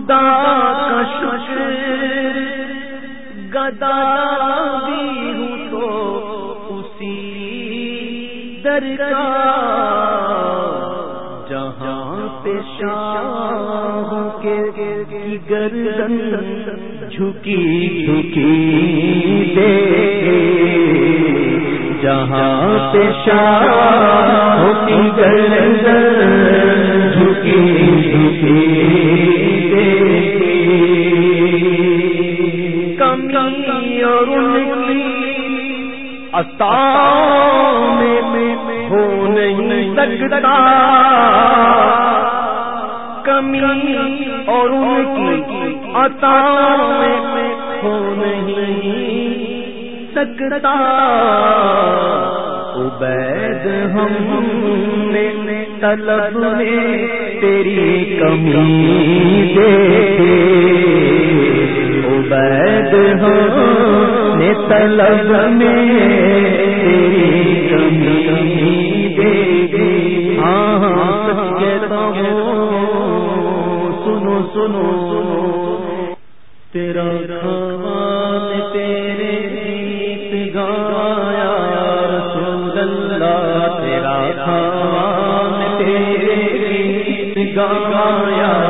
خدا کا شکر، گدا بھی ہوں تو اسی درگاہ، جہاں پہ شاہ کے گردن جھکی جھکی دے، جہاں پہ شاہ کی گردن کمی اور ان کی عطا میں ہو نہیں سکتا۔ کمی اور ان کی عطا میں ہو نہیں سکتا۔ عبید، ہم نے طلب میں تیری کمی طلب میں تیری کمی دے ہاں ہاں کہتا ہوں، سنو سنو سنو۔ تیرا تیرے گیت گایا، رسول اللہ، تیرا کھان تیرے گیت گایا۔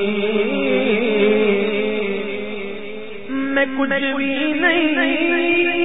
میں کچھ بھی نہیں۔